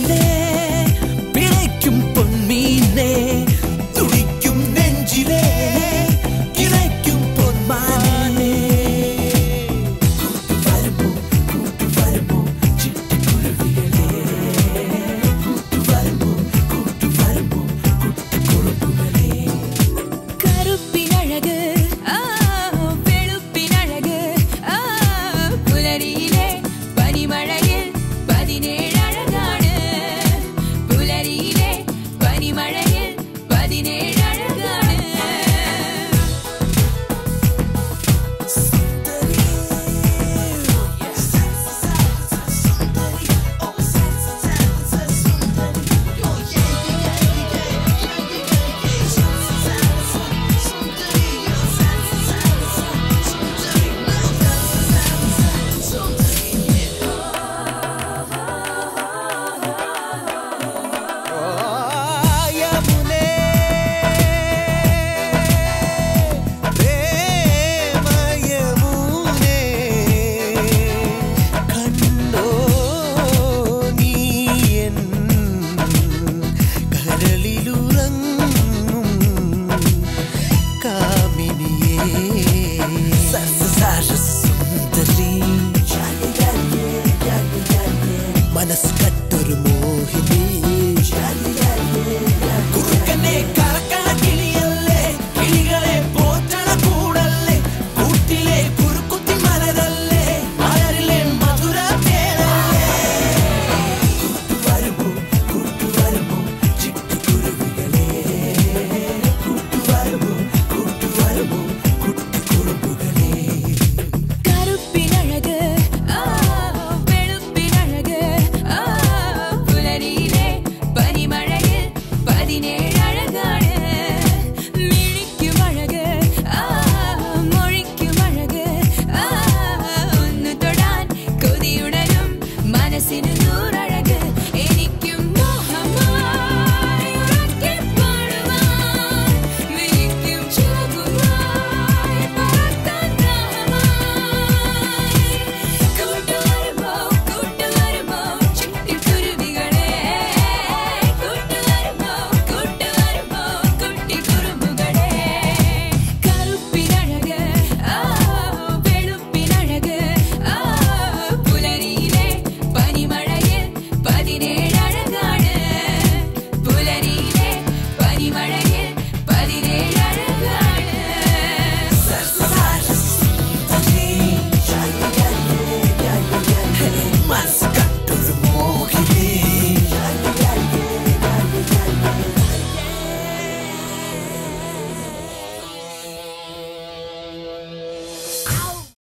believe